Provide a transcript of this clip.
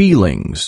feelings.